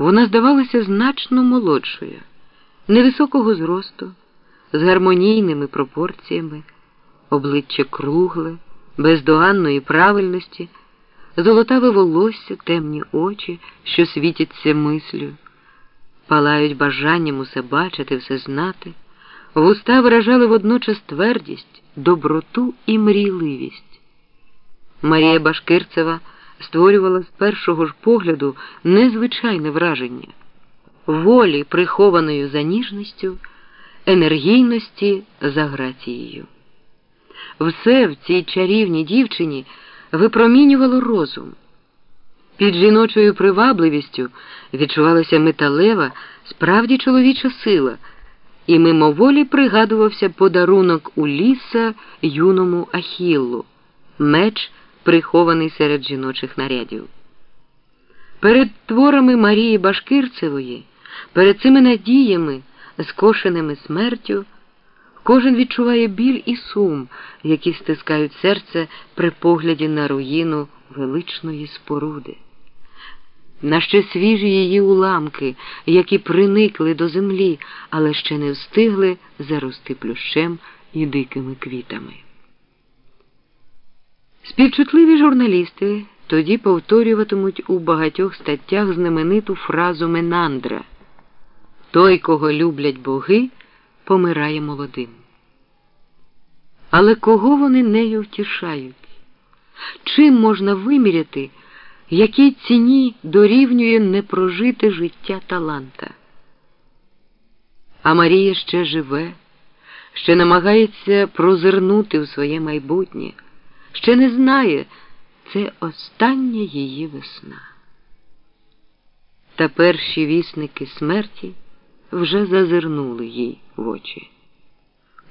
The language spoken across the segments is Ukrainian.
Вона здавалася значно молодшою, невисокого зросту, з гармонійними пропорціями, обличчя кругле, бездоганної правильності, золотаве волосся, темні очі, що світяться мислю, палають бажанням усе бачити, все знати, вуста виражали водночас твердість, доброту і мрійливість. Марія Башкирцева створювала з першого ж погляду незвичайне враження волі, прихованою за ніжністю, енергійності за грацією. Все в цій чарівній дівчині випромінювало розум. Під жіночою привабливістю відчувалася металева, справді чоловіча сила, і мимоволі пригадувався подарунок у ліса юному Ахіллу, меч прихований серед жіночих нарядів. Перед творами Марії Башкирцевої, перед цими надіями, скошеними смертю, кожен відчуває біль і сум, які стискають серце при погляді на руїну величної споруди. На ще свіжі її уламки, які приникли до землі, але ще не встигли зарости плющем і дикими квітами. Співчутливі журналісти тоді повторюватимуть у багатьох статтях знамениту фразу Менандра Той, кого люблять боги, помирає молодим. Але кого вони нею втішають? Чим можна виміряти, якій ціні дорівнює непрожите життя таланта? А Марія ще живе, ще намагається прозирнути в своє майбутнє ще не знає, це остання її весна. Та перші вісники смерті вже зазирнули їй в очі.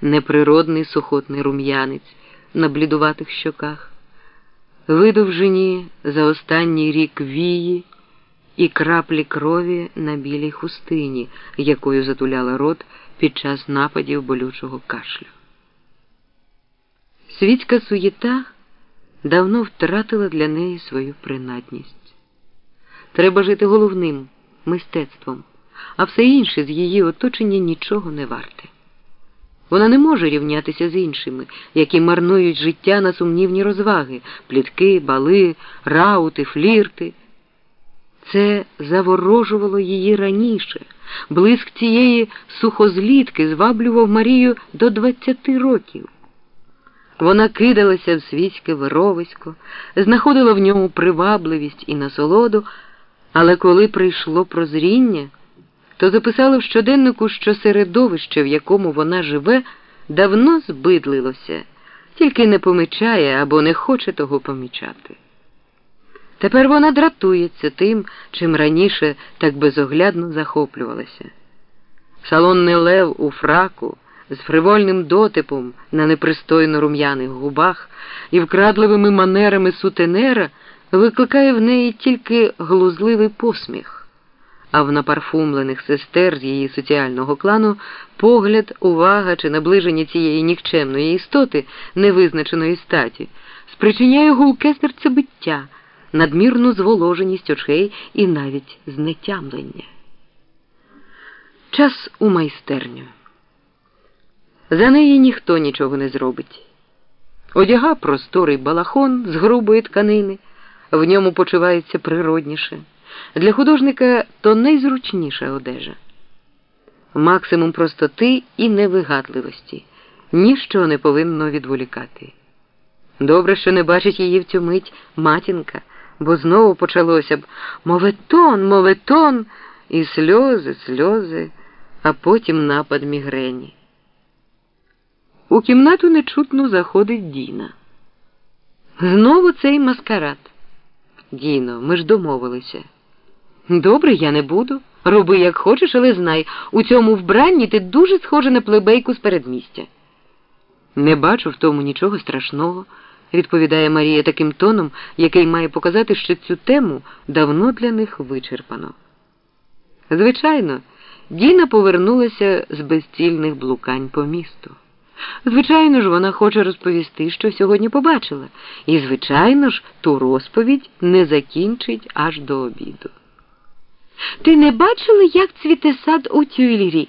Неприродний сухотний рум'янець на блідуватих щоках, видовжені за останній рік вії і краплі крові на білій хустині, якою затуляла рот під час нападів болючого кашлю. Світська суєта давно втратила для неї свою принадність. Треба жити головним мистецтвом, а все інше з її оточення нічого не варте. Вона не може рівнятися з іншими, які марнують життя на сумнівні розваги, плітки, бали, раути, флірти. Це заворожувало її раніше. Блиск цієї сухозлітки зваблював Марію до 20 років. Вона кидалася в світське вировисько, знаходила в ньому привабливість і насолоду, але коли прийшло прозріння, то записала в щоденнику, що середовище, в якому вона живе, давно збидлилося, тільки не помічає або не хоче того помічати. Тепер вона дратується тим, чим раніше так безоглядно захоплювалася. Салонний лев у фраку з фривольним дотипом на непристойно рум'яних губах і вкрадливими манерами сутенера викликає в неї тільки глузливий посміх, а в напарфумлених сестер з її соціального клану погляд, увага чи наближення цієї нікчемної істоти, невизначеної статі, спричиняє гулке серцебиття, надмірну зволоженість очей і навіть знетямлення. Час у майстерню. За неї ніхто нічого не зробить. Одяга просторий балахон з грубої тканини, в ньому почувається природніше. Для художника то найзручніша одежа. Максимум простоти і невигадливості. Ніщо не повинно відволікати. Добре, що не бачить її в цю мить матінка, бо знову почалося б моветон, моветон, і сльози, сльози, а потім напад мігрені. У кімнату нечутно заходить Діна. Знову цей маскарад. Діно, ми ж домовилися. Добре, я не буду. Роби, як хочеш, але знай, у цьому вбранні ти дуже схожа на плебейку з передмістя. Не бачу в тому нічого страшного, відповідає Марія таким тоном, який має показати, що цю тему давно для них вичерпано. Звичайно, Діна повернулася з безцільних блукань по місту. Звичайно ж, вона хоче розповісти, що сьогодні побачила, і, звичайно ж, ту розповідь не закінчить аж до обіду. Ти не бачила, як цвіте сад у Тюйльрі?